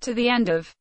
to the end of